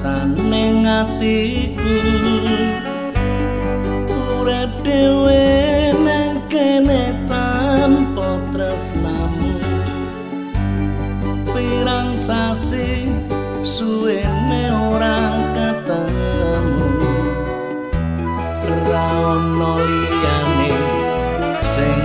rasane ngatiku urip dhewe nang kene tanpa tresnamu. Pirang sasi suwene ora ketemu. Ra ono liyane sing